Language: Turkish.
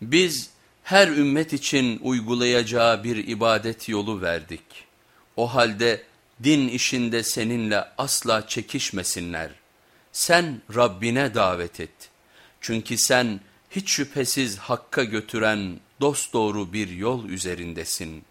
Biz her ümmet için uygulayacağı bir ibadet yolu verdik. O halde din işinde seninle asla çekişmesinler. Sen Rabbine davet et. Çünkü sen hiç şüphesiz Hakk'a götüren dosdoğru bir yol üzerindesin.''